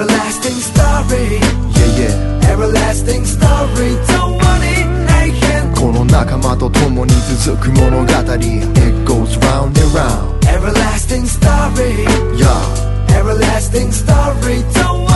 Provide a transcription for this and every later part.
everlasting story. Yeah yeah. Everlasting story don't 共に永遠この仲間と共に続く物語 It goes round and round. Everlasting story. Yeah. Everlasting story 共に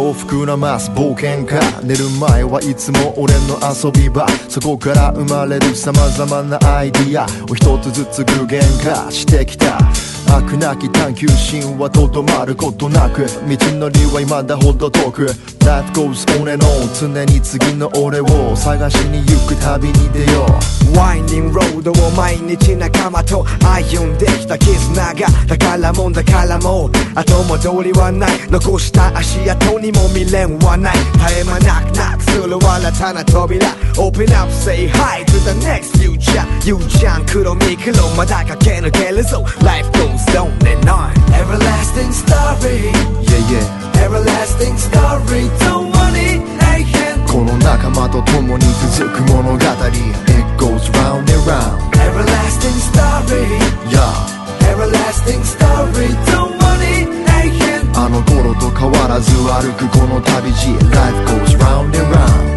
を膨らます冒険家。寝る前はいつも俺の遊び場。そこから生まれる様々なアイディア。を一つずつ具現化してきた。飽くなき探求心はとどまることなく。道のりは未だほど遠く。Life goes on and on 常に次の俺を探しに行く旅に出よう。ワインディングロードを毎日仲間と歩んできた絆が。宝もんだからもう後戻りはない。残した足跡にも未練はない。絶え間なくなくする新たな扉。Open up say hi to the next future. ゆうちゃん黒み黒まだ駆け抜けるぞ。Life goes on and on. Everlasting story. Yeah yeah Everlasting story worry 永遠この仲間と共に続く物語 It goes round and round Everlasting story Yeah Everlasting story Don't worry 永遠あの頃と変わらず歩くこの旅路 Life goes round and round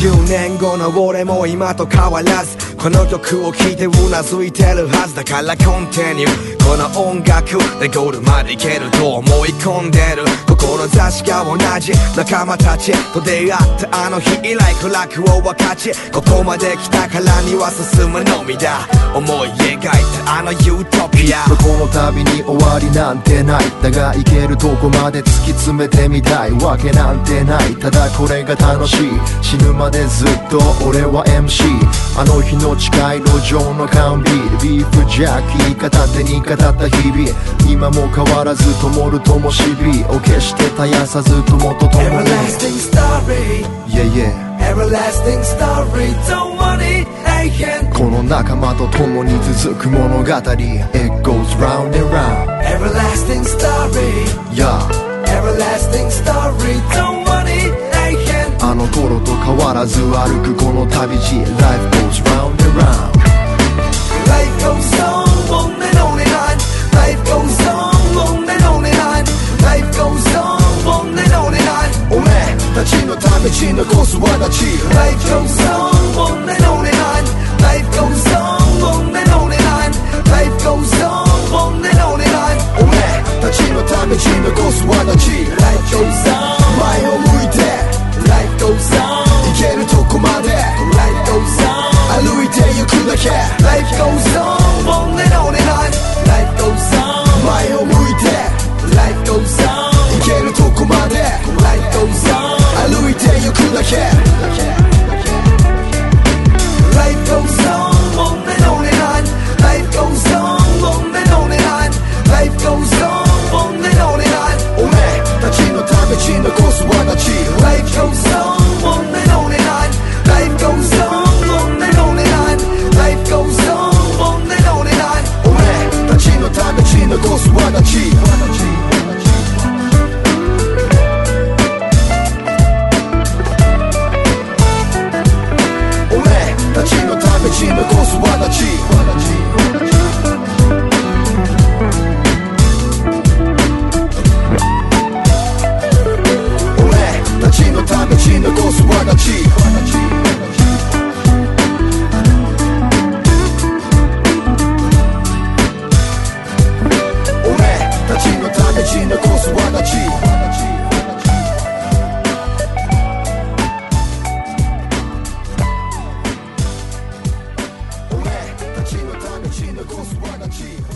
10年後の俺も今と変わらずこの曲を聴いてうなずいてるはずだからコンティニューこの音楽でゴールまで行けると思い込んでる。志が同じ仲間たちと出会ったあの日以来苦楽を分かちここまで来たからには進むのみだ。思い描いたあのユートピアこの旅に終わりなんてない。だが行けるとこまで突き詰めてみたいわけなんてない。ただこれが楽しい。死ぬまでずっと俺は MC あの日の近い路上の缶ビールビーフジャーキー片手に語った日々今も変わらず灯る灯火を消して絶やさず友と共に Everlasting story Yeah yeah Everlasting story Don't worry 永遠この仲間と共に続く物語 It goes round and round Everlasting story Yeah Everlasting story Don't worry あの頃と変わらず歩くこの旅路 Life goes round and round Life goes on on and on and on Life goes on on and on and on Life goes on on and on and on 俺たちのため地残すは G.